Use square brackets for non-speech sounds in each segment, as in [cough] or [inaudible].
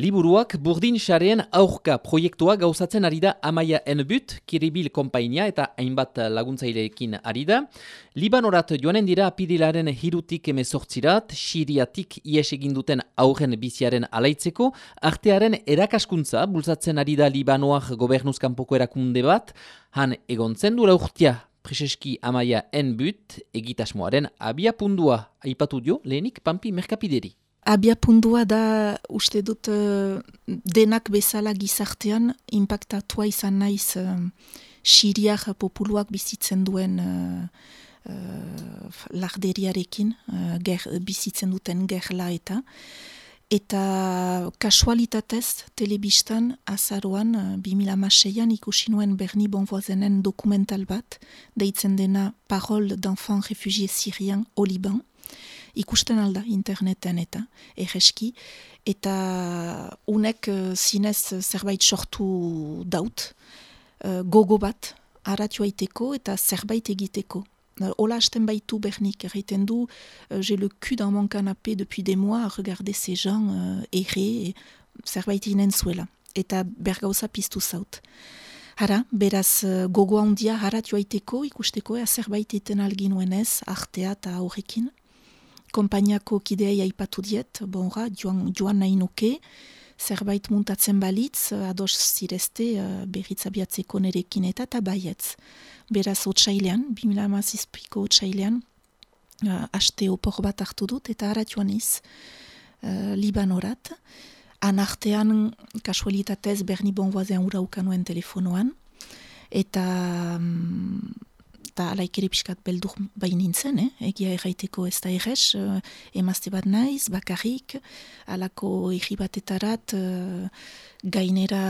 Liburuak burdin xareen aurka proiektua gauzatzen ari da Amaia Enbut, Kiribil Kompainia eta hainbat laguntzaileekin ari da. Libanorat joanen dira apirilaren hirutik emezortzirat, siriatik ies eginduten aurren biziaren alaitzeko, artearen erakaskuntza bultzatzen ari da Libanoak gobernuzkanpoko erakunde bat, han egontzen dura urtia Prezeski Amaia Enbut, egitasmoaren abia pundua, aipatu dio lehenik Pampi Merkapideri. Abia pundua da uste dut uh, denak bezala gizartean impactatua izan naiz uh, siriak populuak bizitzen duen uh, uh, larderiarekin, uh, ger, bizitzen duten gerla eta. Eta kasualitatez telebistan azaroan uh, 2006an ikusi nuen Berni Bonvoazenen dokumental bat deitzen dena Parole d'enfant réfugié syrien au Liban ikusten alda interneten eta egeski, eta unek uh, zinez zerbait sortu daut, uh, gogo bat, iteko eta zerbait egiteko. Uh, Ola hasten baitu bernik, erraiten du, j'ai le cul dans mon canapé depuis des mois à regarder ces gens uh, erre, zerbait inen zuela. Eta bergauza piztu zaut. Hara, beraz gogo handia haratioa iteko, ikusteko, ea zerbait iten alginuenez, artea eta horrekin kompainiako kideai aipatu diet, bonra, joan, joan nahi nuke, zerbait muntatzen balitz, ados zirezte uh, berriz abiatzeko nerekin eta eta baietz. Beraz, otxailean, 2008ko otxailean, uh, aste opor bat hartu dut, eta harat joan iz, uh, Libanorat. Anartean, kasualitatez, Berni Bonvoazen ura ukanuen telefonoan, eta um, eta alaik ere piskat beldur bain nintzen, eh? egia erraiteko ez da errez, uh, emazte bat naiz, bakarrik, alako erri batetarat, uh, gainera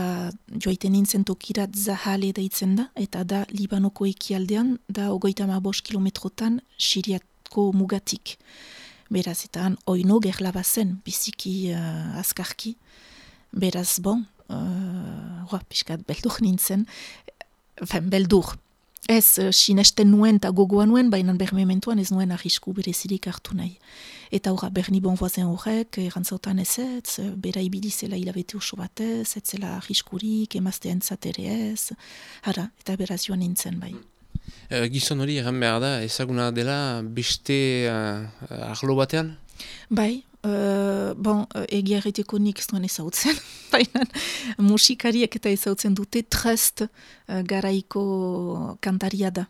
joaiten nintzen tokirat zahale daitzen da, eta da Libanoko ekialdean, da ogoita ma bos kilometrotan siriatko mugatik. Beraz, eta han oino gerla bazen, biziki uh, azkarki. Beraz, bon, uh, piskat beldur nintzen, Fen, beldur, Ez, uh, sinesten nuen eta gogoa nuen, baina bermementuan ez nuen ahisku berezirik hartu nahi. Eta horra, berni bonvoazen horrek, errantzautan ez ez, bera ibilizela hilabete oso batez, ez zela ahiskurik, emazte entzatere ez, hara, eta beraz joan nintzen bai. Gizon hori egan behar da, ezaguna dela beste uh, arlo batean? Bai, Uh, bon, uh, egia erreteko nik ez duen ezautzen, [laughs] baina musikariek eta ezautzen dute trest uh, garaiko kantaria da.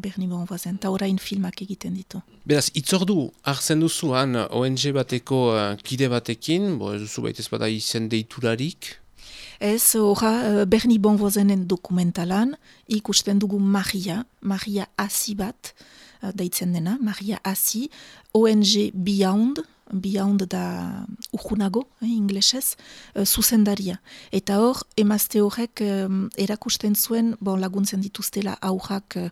Berni bon bazen, eta orain filmak egiten ditu. Beraz, itzordu, arzen duzu han ONG bateko uh, kide batekin, bo ez duzu baita ez bada izen deiturarik? Ez, uh, Berni Bonvozenen dokumentalan, ikusten dugu Maria, Maria Asi bat, deitzen dena, Maria Asi, ONG Beyond, Beyond da urgunago, eh, inglesez, uh, zuzendaria. Eta hor, emazte horrek um, erakusten zuen, bon, laguntzen dituztela aurrak uh,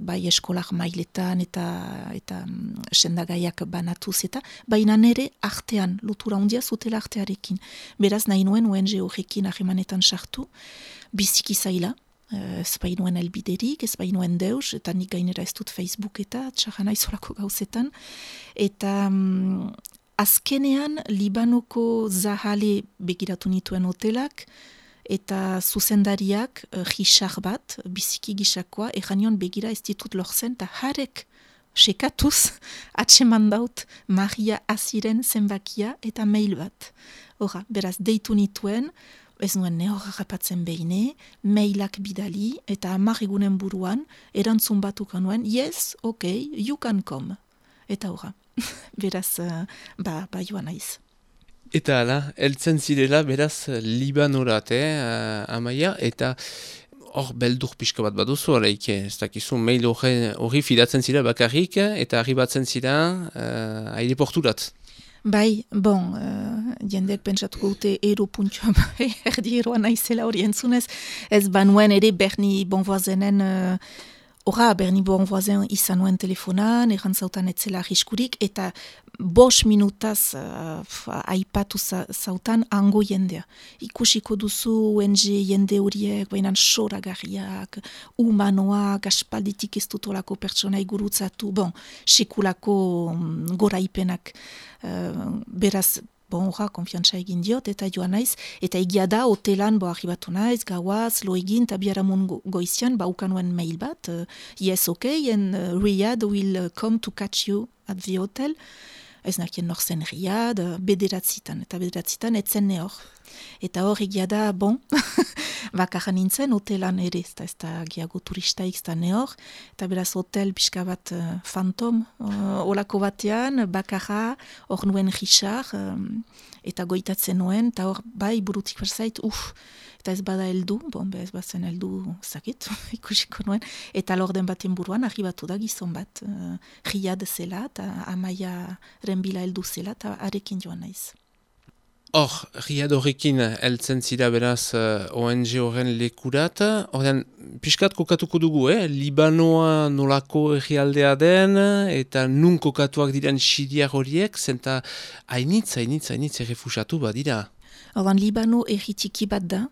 bai eskolak mailetan eta eta um, sendagaiak banatuz eta baina nere artean, lotura hundia zutela artearekin. Beraz, nahi nuen ONG horrekin ahemanetan sartu, biziki zaila, Eh, ez bainuen elbiderik, ez bainuen deus, eta nik gainera ez dut Facebook eta txarra izolako gauzetan. Eta um, azkenean Libanoko zahale begiratu nituen hotelak, eta zuzendariak uh, bat, biziki gisakoa, eranion begira ez ditut lortzen, eta jarek sekatuz [laughs] atseman daut Maria Aziren zenbakia eta mail bat. Hora, beraz, deitu nituen, ez nuen nehor rapatzen behine, mailak bidali, eta amar egunen buruan, erantzun batuka nuen, yes, ok, you can come. Eta horra, [laughs] beraz, uh, ba, ba joan aiz. Eta ala, eltzen zirela, beraz, Libanorat, eh, amaia, eta hor beldur pixka bat baduzu, alaik, ez dakizu, mail hori fidatzen zira bakarrik, eta arribatzen zira uh, aireporturat. Bai, bon, uh, jendeak pentsatuko dute ero puntioa [laughs] bai, erdi eroa naizela hori entzunez, ez banuen ere Berni Bonvoazenen, uh, Berni Bonvoazen izan nuen telefonan, errantzautan etzela ahiskurik, eta bos minutaz uh, aipatu zautan ango jendea. Ikusiko duzu UNG jende horiek, bainan soragarriak, humanoak, aspalditik ez dutolako pertsona igurutzatu, bon, sekulako um, gora ipenak. Uh, beraz, bon, horra, konfiantza egin diot, eta joan naiz, eta egia da, hotelan, bo, arribatu naiz, gauaz, lo egin, eta biaramun goizian, ba, ukanuen mail bat, uh, yes, okay, and uh, Riyadh will come to catch you at the hotel, ez nakien nor zen Riyadh, bederatzitan, eta bederatzitan, etzen ne hor. Eta hor egia da, bon, [laughs] bakarra nintzen, hotelan ere, ez da, ez da giago turistaik, ez da ne hor, eta beraz hotel pixka bat fantom, uh, olako batean, bakarra, hor nuen jixar, um, eta goitatzen nuen, eta hor, bai, burutik berzait, uff, eta ez bada heldu, bon, ez bazen heldu zakit, [laughs] ikusiko nuen, eta lor den baten buruan, arribatu da gizon bat, uh, riad zela, eta amaia renbila heldu zela, eta arekin joan naiz. Hor, riad horrekin eltzen zira beraz uh, ONG horren lekurat, horren piskat kokatuko dugu, eh? Libanoa nolako errialdea den, eta nun kokatuak diren siriak horiek, zenta hainitz, hainitz, hainitz errefusatu badira. Ordan Libano erritiki bat da,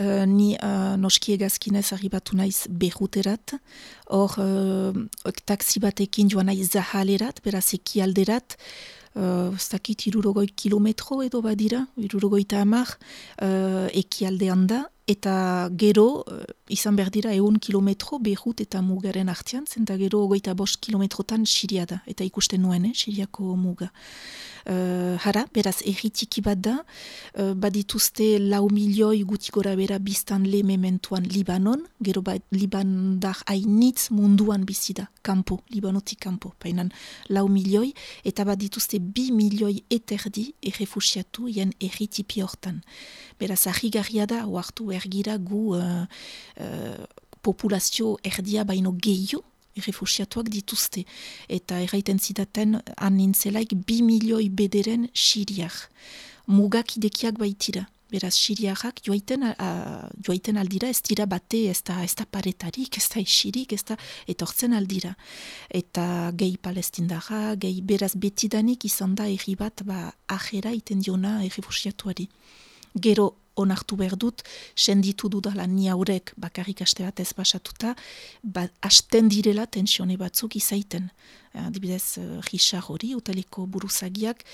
uh, ni uh, noski egazkinez arribatu naiz behuterat, hor uh, taksi batekin joan naiz zahalerat, beraz eki alderat, uh, ez dakit irurogoi kilometro edo badira, irurogoi eta hamar, uh, ekialdean da, eta gero, uh, izan behar dira, egun kilometro behut eta mugaren artean, zenta gero goita bost kilometrotan siria da, eta ikusten nuen, eh, siriako muga. Uh, hara, beraz, erritiki bat da, uh, badituzte lau milioi guti gora bera biztan le mementuan Libanon, gero ba, Libandar hainitz munduan bizida, kampo, Libanotik kampo, painan lau milioi, eta badituzte bi milioi eterdi errefusiatu jen erritipi hortan. Beraz, ahigarria da, oartu ergira gu uh, uh, populazio erdia baino gehiu, refusiatuak dituzte. Eta erraiten zidaten, anintzelaik bi milioi bederen siriak. Mugak idekiak baitira. Beraz, siriakak joaiten, joaiten aldira, ez dira bate, ez da, ez da paretarik, ez da esirik, ez da etortzen aldira. Eta gehi palestindara, gehi beraz betidanik izan da erri bat, ba, ajera iten diona errefusiatuari. Gero, onartu behar dut, senditu dudala ni haurek bakarrik aste bat ez basatuta, ba, asten direla tensione batzuk izaiten. Adibidez, uh, hori, utaleko buruzagiak,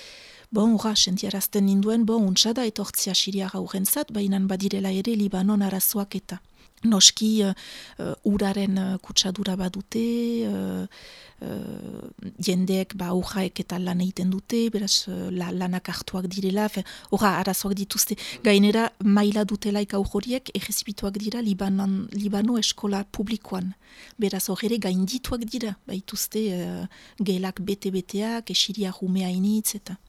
bon, ura, sentiarazten ninduen, bon, untxada etortzia siria gauren zat, baina badirela ere Libanon arazoak eta. Noski, uh, uraren uh, kutsadura badute, uh, uh, jendeek ba urraek eta lan egiten dute, beraz la, lanak hartuak direla, horra arazoak dituzte. Gainera, maila dutelaik aurroriek, egezibituak dira Libanon, Libano eskola publikoan. Beraz horre gaindituak dira, baituzte uh, gelak bete-beteak, esiria humea initz eta...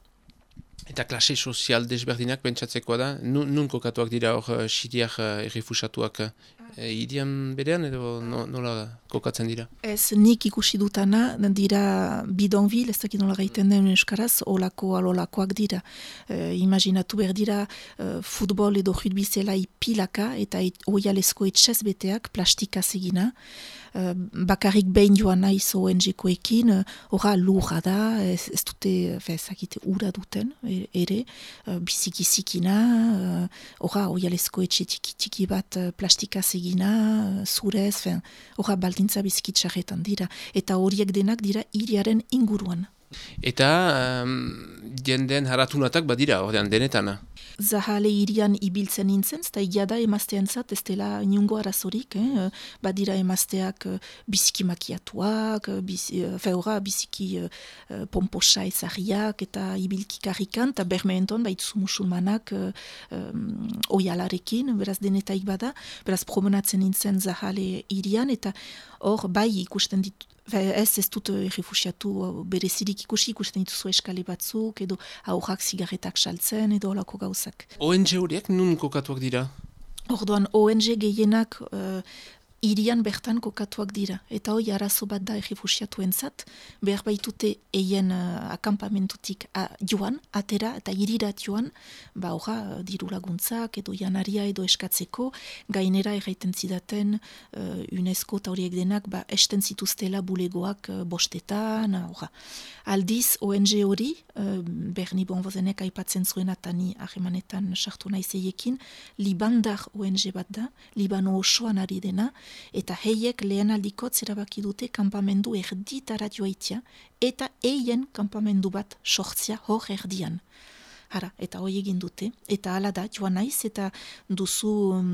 Eta klase sozial desberdinak bentsatzeko da, nun kokatuak dira hor uh, siriak uh, errefusatuak e, irian berean edo nola kokatzen dira? Ez nik ikusi dutana, dira bidonvil, ez dakit nola gaiten den euskaraz, olako alolakoak dira. E, imaginatu behar dira e, futbol edo jutbizela ipilaka eta oialesko etxez beteak plastika segina. Eh, bakarrik behin joan naiz ONG-koekin, horra uh, lurra da, ez, ez dute, ezakite, ura duten, e, ere, uh, biziki zikina, horra, uh, oialezko etxe tiki, tiki bat uh, plastika segina, uh, zurez, horra baldintza biziki dira, eta horiek denak dira iriaren inguruan. Eta um, haratunatak badira, ordean denetana? Zahale irian ibiltzen nintzen, eta egia da emaztean zat, ez dela niongo arazorik, eh? badira emazteak uh, biziki makiatuak, bizi, uh, feura biziki uh, pomposa ezariak, eta ibilki karrikan, eta bermeenton baituzu musulmanak uh, um, oialarekin, beraz denetaik bada, beraz promenatzen nintzen zahale irian, eta hor bai ikusten ditu, ez ez dut errefusiatu berezirik ikusi ikusten dituzu eskale batzuk edo aurrak zigarretak saltzen edo olako gauzak. ONG horiek nun kokatuak dira? Orduan ONG gehienak uh, irian bertan kokatuak dira. Eta hoi arazo bat da errefusiatu entzat, behar baitute eien uh, akampamentutik uh, joan, atera eta irirat joan, ba horra diru laguntzak edo janaria edo eskatzeko, gainera erraiten zidaten uh, UNESCO eta horiek denak ba, esten zituztela bulegoak uh, bostetan, horra. Aldiz ONG hori, uh, berni bonbozenek aipatzen zuen atani ahemanetan sartu naizeiekin, Libandar ONG bat da, Libano osoan ari dena, eta heiek lehen aldiko zerabaki dute kampamendu erditara joaitia, eta eien kampamendu bat sortzia hor erdian. Hara, eta hoi egin dute. Eta hala da, joan naiz, eta duzu um,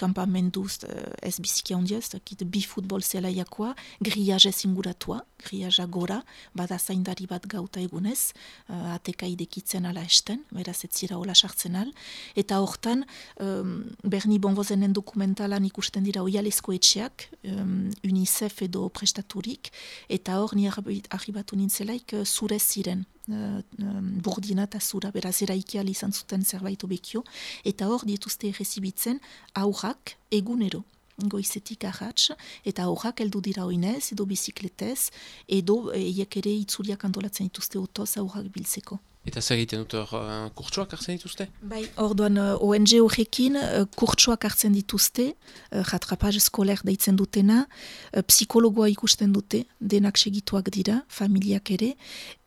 kampamendu uh, ez biziki handia, ez dakit bi futbol zela jakoa, griaz inguratua, griaza gora, bada zaindari bat gauta egunez, uh, ateka idekitzen ala esten, beraz ez zira hola sartzen al. Eta hortan, um, Berni Bonvozenen dokumentalan ikusten dira oialezko etxeak, um, UNICEF edo prestaturik, eta hor ni arribatu nintzelaik uh, zurez ziren, uh, burdina eta zura, beraz eraikia izan zuten zerbait obekio, eta hor dituzte errezibitzen aurrak egunero goizetik ahatz, eta aurrak heldu dira oinez, edo bizikletez, edo eiek ere itzuliak antolatzen dituzte otoz aurrak biltzeko. Eta zer egiten dut hor uh, kurtsuak hartzen dituzte? Bai, orduan uh, ONG horrekin uh, kurtsuak hartzen dituzte, uh, jatrapaz eskoler deitzen dutena, uh, psikologoa ikusten dute, denak segituak dira, familiak ere,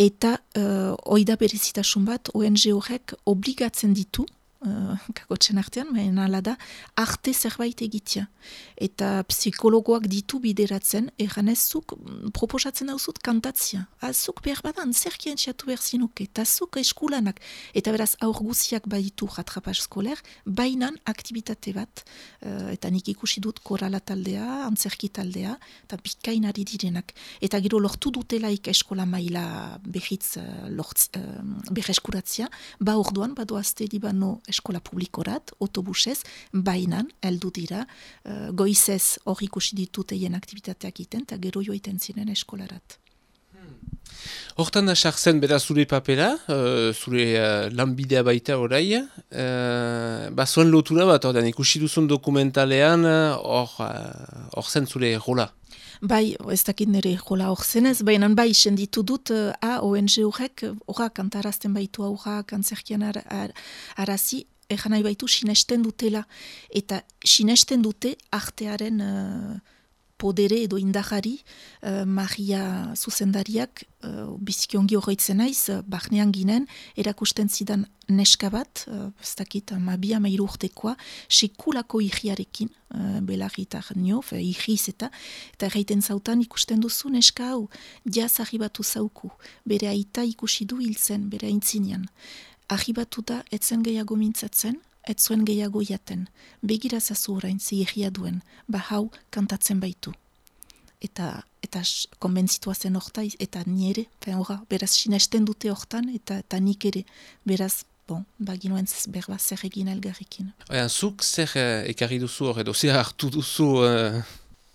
eta uh, oida berezitasun bat ONG horrek obligatzen ditu, uh, kakotzen artean, baina ala da, arte zerbait egitea. Eta psikologoak ditu bideratzen, erranezuk mm, proposatzen dauzut kantatzia. Azuk behar badan, zerkien txatu behar zinuke, eta azuk eskulanak. Eta beraz, aur guziak baditu jatrapaz skoler, bainan aktivitate bat, uh, eta nik ikusi dut korala taldea, antzerki taldea, eta bikainari direnak. Eta gero lortu dutelaik eskola maila behitz uh, uh, beheskuratzia, ba orduan, badoazte dibano eskola publikorat, autobusez, bainan, heldu dira, uh, goizez hor ikusi ditut eien aktivitateak iten, eta gero joiten ziren eskolarat. Hmm. Hortan da sartzen bera zure papera, uh, zure uh, lanbidea baita orai, uh, ba zuen lotura bat, ordean ikusi duzun dokumentalean, hor uh, zen zure rola. Bai, ez dakit nire jola hor zenez, baina bai senditu dut uh, a ONG horrek, horrak kantarazten baitu horrak antzerkian ar, ar, arazi, egan nahi baitu sinesten dutela. Eta sinesten dute artearen uh, podere edo indahari uh, Maria zuzendariak uh, biziki ongi horreitzen naiz, uh, bahnean ginen, erakusten zidan neska bat, uh, ez dakit, mabia mairu urtekoa, sekulako ihiarekin, uh, belarri eta nio, ihiz eta, eta erraiten zautan ikusten duzu neska hau, jaz batu zauku, bere aita ikusi du hiltzen, bere aintzinean. Arribatu da, etzen gehiago mintzatzen, ez zuen gehiago jaten, begira zazu orain zihia duen, ba hau kantatzen baitu. Eta, eta konbentzitua zen orta, eta nire, ora, beraz sinesten dute hortan, eta, eta nik ere, beraz, bon, ba ginoen berba zer egin elgarrikin. Oian, zuk zer uh, ekarri duzu hor, edo zer hartu duzu... Uh...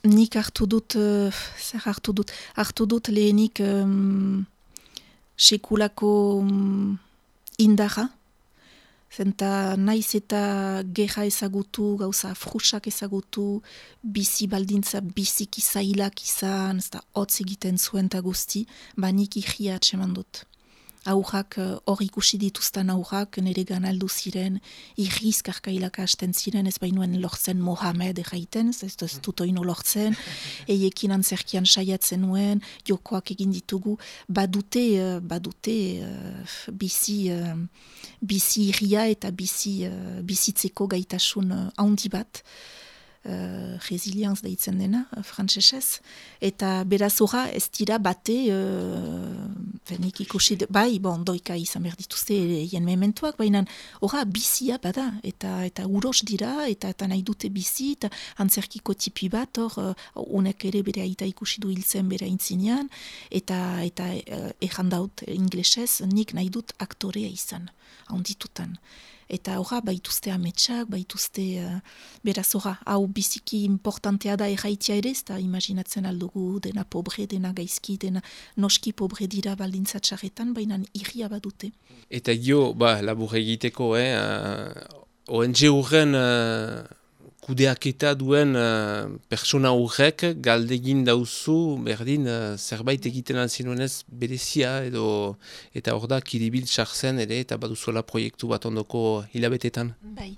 Nik hartu dut, uh, zer hartu dut, hartu dut lehenik um, sekulako um, indarra, Zenta naiz eta geha ezagutu, gauza frusak ezagutu, bizi baldintza biziki zailak izan, ez da hotz egiten zuen eta guzti, banik ihia atseman dut aurrak eh, hor ikusi dituzten aurrak nire ganaldu ziren irriz karkailaka hasten ziren ez bainuen lortzen Mohamed erraiten ez ez dut oino lortzen. [laughs] Eiekin antzerkian saiatzen nuen jokoak egin ditugu. Badute uh, badute uh, bizi bizi irria eta bizi bizitzeko gaitasun handi bat uh, resilienz deitzen dena, uh, frantzesez, eta beraz horra ez dira bate, uh, ikusi, bai, bon, doika izan behar dituzte egen mementuak, baina horra bizia bada, eta eta uros dira, eta eta nahi dute bizi, eta antzerkiko tipi bat, hor, uh, unek ere bere aita ikusi du hiltzen bere aintzinean, eta eta uh, errandaut inglesez, nik nahi dut aktorea izan, handitutan eta horra baituzte ametsak, baituzte uh, beraz horra, hau biziki importantea da erraitia ere, eta imaginatzen aldugu dena pobre, dena gaizki, dena noski pobre dira baldintzatxarretan, baina irria badute. Eta jo, ba, labur egiteko, eh, uh, ONG hurren uh, kudeaketa duen uh, persona horrek galdegin dauzu berdin uh, zerbait egiten alzinuenez berezia edo eta hor da kiribil txarzen ere eta baduzuela proiektu bat ondoko hilabetetan. Bai,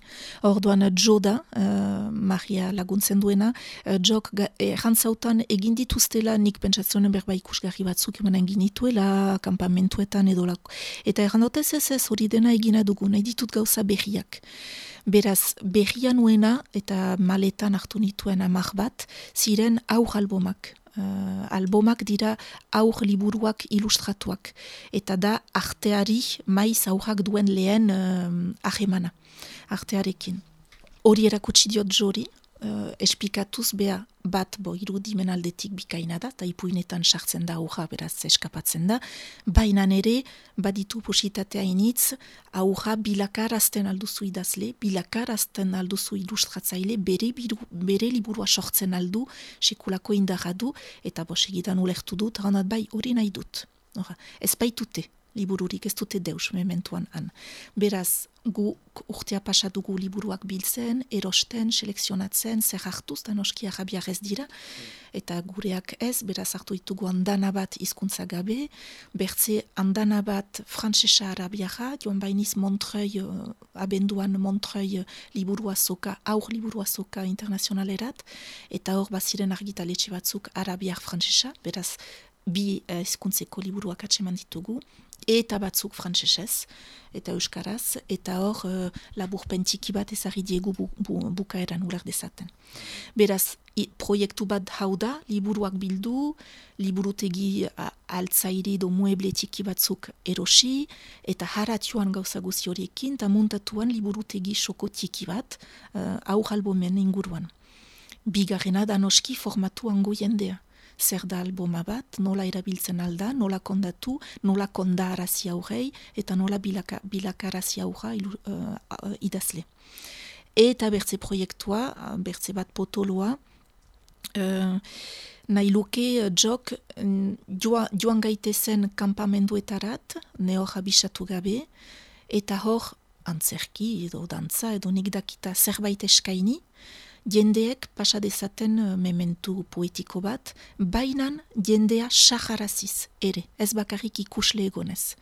hor duan jo da, uh, Maria laguntzen duena, uh, jok errantzautan egin dituztela nik pentsatzonen berba ikusgarri batzuk emanen ginituela, kampamentuetan edo lako. Eta errandotez ez ez hori dena egina dugu, nahi ditut gauza berriak. Beraz, berria nuena eta maletan hartu nituen amak bat, ziren aur albomak. Uh, albomak dira aur liburuak ilustratuak. Eta da arteari maiz aurrak duen lehen uh, ahemana, artearekin. Hori erakutsi diot jori, uh, espikatuz beha bat bo irudimen aldetik bikaina da, eta ipuinetan sartzen da aurra beraz eskapatzen da, baina ere baditu positatea initz, aurra bilakarazten alduzu idazle, bilakarazten alduzu ilustratzaile, bere, biru, bere liburua sortzen aldu, sekulako indarra du, eta bo segidan ulertu dut, ranat bai hori nahi dut. ez baitute, libururik ez dute deus mementuan han. Beraz, gu urtea pasatugu liburuak biltzen, erosten, selekzionatzen, zer hartuz, da noski arabiak ez dira, eta gureak ez, beraz hartu ditugu andana bat izkuntza gabe, bertze andana bat frantzesa arabiara, joan bainiz Montreuil, uh, abenduan Montreuil liburua soka, aur liburua soka internazionalerat, eta hor baziren argitaletxe batzuk arabiak frantzesa, beraz, bi izkuntzeko uh, liburuak atseman ditugu, eta batzuk frantsesez eta euskaraz eta hor uh, labur pentiki bat ezari diegu bu, bu, bukaeran ular dezaten. Beraz, proiektu bat hau da, liburuak bildu, liburutegi altzairi do mueble tiki batzuk erosi, eta haratioan gauza guzi horiekin, eta muntatuan liburutegi soko tiki bat, uh, aur albomen inguruan. Bigarrena da noski formatu ango jendea zer da alboma bat, nola erabiltzen alda, nola kondatu, nola konda arazi aurrei, eta nola bilaka, bilaka arazi aurra uh, idazle. Eta bertze proiektua, bertze bat potoloa, uh, nahi luke uh, jok joa, joan gaitezen kampamenduetarat, neo jabisatu gabe, eta hor antzerki edo dantza edo nik dakita zerbait eskaini, jendeek pasa dezaten uh, mementu poetiko bat, bainan jendea saharaziz ere, ez bakarrik ikusle egonez.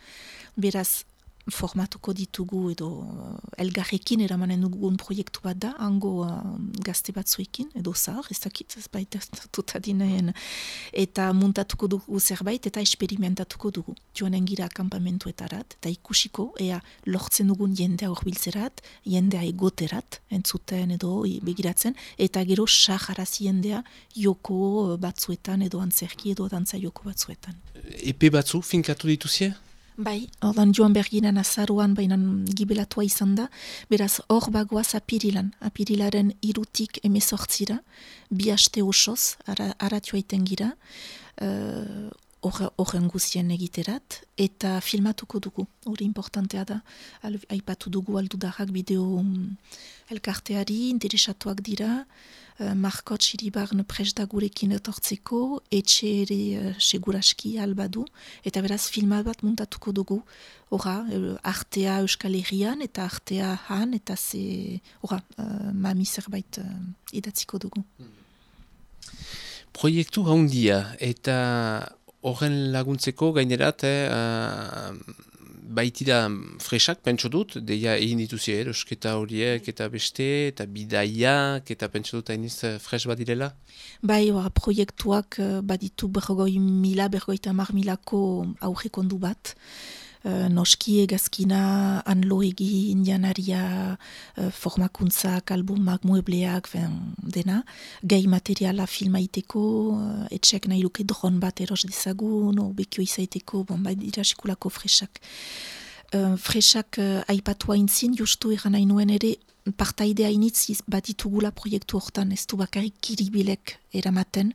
Beraz, formatuko ditugu edo uh, elgarrekin eramanen dugun proiektu bat da, hango uh, gazte batzuekin, edo zahar, ez dakit, ez baita tutadineen, eta muntatuko dugu zerbait eta esperimentatuko dugu. Joanen gira akampamentuetarat, eta ikusiko, ea lortzen dugun jendea horbiltzerat, jendea egoterat, entzuten edo begiratzen, eta gero saharazi jendea joko batzuetan edo antzerki edo dantza joko batzuetan. Epe batzu finkatu dituzie? Bai, ordan joan berginan azaruan bainan gibelatua izan da, beraz hor bagoaz apirilan, apirilaren irutik emezortzira, bi haste osoz, ara, aratioa iten gira, uh, horren guzien egiterat, eta filmatuko dugu, hori importantea da, aipatu dugu aldudarrak bideo um, elkarteari, interesatuak dira, uh, Markot Siribarn presda gurekin etortzeko, etxe ere uh, seguraski albadu, eta beraz filmat bat muntatuko dugu, ora, uh, artea Euskal Herrian, eta artea han, eta ze, ora, uh, mami zerbait uh, idatziko dugu. Proiektu haundia, eta horren laguntzeko gainerat, eh, baitira fresak, pentsu dut, deia egin dituzi erosketa horiek eta beste, eta bidaiak, eta pentsu dut hainiz eh, fres bat? Bai, oa, proiektuak eh, baditu bergoi mila, bergoi tamar milako aurrekondu bat. Uh, noski egazkina, anloegi, indianaria, uh, formakuntzak, albumak, muebleak, fen, dena. Gai materiala filmaiteko, uh, etxek nahi luke dron bat eros dezagun, no, bekio izaiteko, bon, bai dira sekulako fresak. Uh, fresak uh, aipatua intzin, justu eran nahi nuen ere, partaidea initziz batitugula proiektu hortan, ez du bakarrik kiribilek eramaten,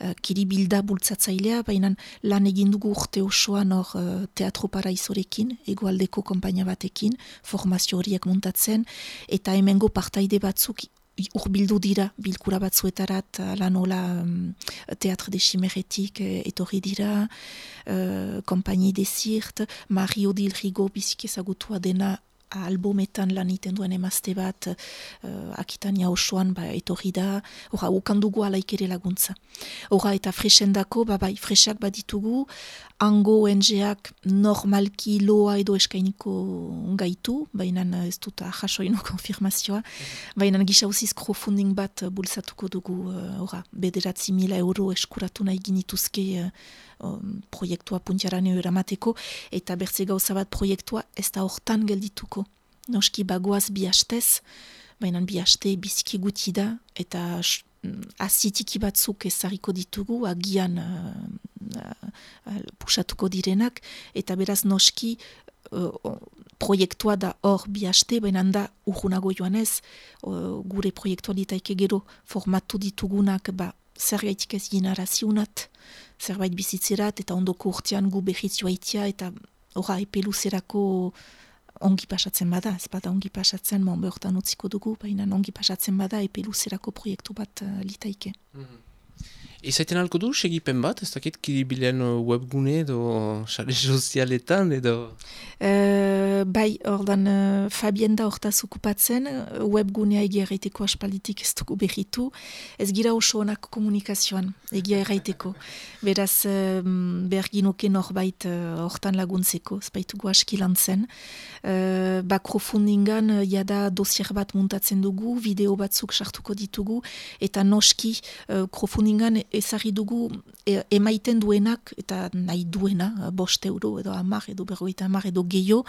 uh, kiribilda bultzatzailea, baina lan egindugu urte osoan hor uh, teatro paraizorekin, egoaldeko kompainia batekin, formazio horiek muntatzen, eta hemengo partaide batzuk urbildu dira bilkura batzuetarat lan hola um, teatro de chimeretik etorri dira uh, kompaini de zirt Mario Dilrigo bizik ezagutua dena albumetan lan iten duen emazte bat uh, akitania osoan ba, etorri da, ora, ukandugu alaik ere laguntza. Ora, eta fresendako, ba, bai, fresak baditugu, ango ONG-ak normalki loa edo eskainiko gaitu, baina ez dut jasoino konfirmazioa, baina gisa usiz crowdfunding bat bulsatuko dugu, uh, ora, bederatzi mila euro eskuratu nahi ginituzke uh, proiektua puntiaraneo eramateko, eta bertze gauza bat proiektua ez da hortan geldituko. Noski bagoaz bi hastez, baina bi haste biziki guti da, eta azitiki batzuk ezariko ditugu, agian uh, pusatuko direnak, eta beraz noski proiektua da hor bi haste, baina da urgunago joan ez, gure proiektua ditaike gero formatu ditugunak, ba, zer gaitik ez ginaraziunat, zerbait bizitzerat, eta ondoko urtean gu behitzu haitia, eta horra epeluzerako ongi pasatzen bada, ez bada ongi pasatzen, mon behortan utziko dugu, baina ongi pasatzen bada epeluzerako proiektu bat uh, litaike. Mm Izaiten alko du, segipen bat, ez dakit kiribilen uh, webgune edo sare sozialetan edo? Uh, bai, ordan uh, Fabien da hortaz okupatzen, webgunea egia erraiteko aspalditik ez dugu behitu, ez gira oso onak komunikazioan, egia erraiteko. Beraz, um, behar ginoke norbait hortan uh, laguntzeko, ez baitugu askilan zen. Uh, Bakrofundingan, uh, jada dosier bat muntatzen dugu, video batzuk sartuko ditugu, eta noski, uh, ezari dugu e, emaiten duenak eta nahi duena, bost euro edo amar edo berroita amar edo gehiago,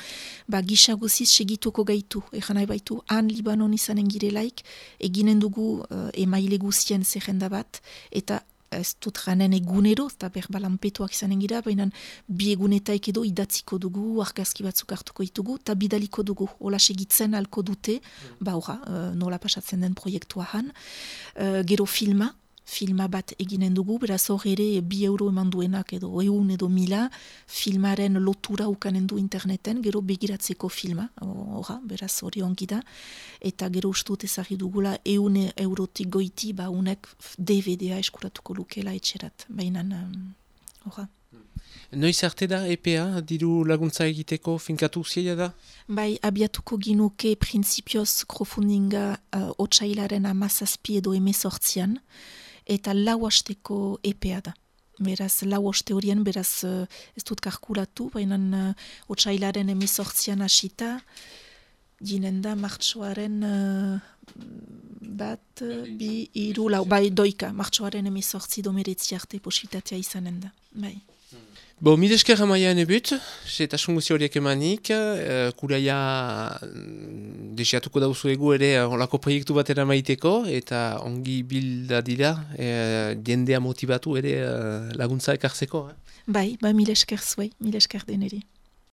ba gisa guziz segituko gaitu. Egan nahi baitu, han Libanon izanen girelaik, eginen dugu uh, emaile guzien zerrenda bat, eta ez dut ganen egunero, eta berbalanpetuak izanen gira, baina bi egunetaik edo idatziko dugu, argazki batzuk hartuko ditugu, eta bidaliko dugu, hola segitzen alko dute, ba horra, uh, nola pasatzen den proiektua han, uh, gero filma, filma bat eginen dugu, beraz hor ere bi euro eman duenak edo eun edo mila filmaren lotura ukanen du interneten, gero begiratzeko filma, horra, beraz hori ongi da, eta gero ustut ezagri dugula eun eurotik goiti, ba unek DVD-a eskuratuko lukela etxerat, baina horra. Noiz arte da EPA, diru laguntza egiteko finkatu zia da? Bai, abiatuko ginuke prinsipioz krofundinga uh, otxailaren amazazpi edo emezortzian, eta lau hasteko EPA da. Beraz, lau haste horien, beraz, uh, ez dut karkulatu, baina uh, otxailaren emizortzian hasita, ginen da martxoaren uh, bat, bi, iru, lau, bai, doika, martxoaren emizortzi domeretzi arte positatea izanen da, bai. Bo, mide esker amaia enebut, eta sunguzi horiek emanik, uh, kuraia mm, desiatuko dauzu egu ere uh, olako proiektu batera maiteko, eta ongi bilda dira, uh, jendea motivatu ere laguntza ekartzeko. Eh? Bai, bai, mile esker zuei, mile esker deneri.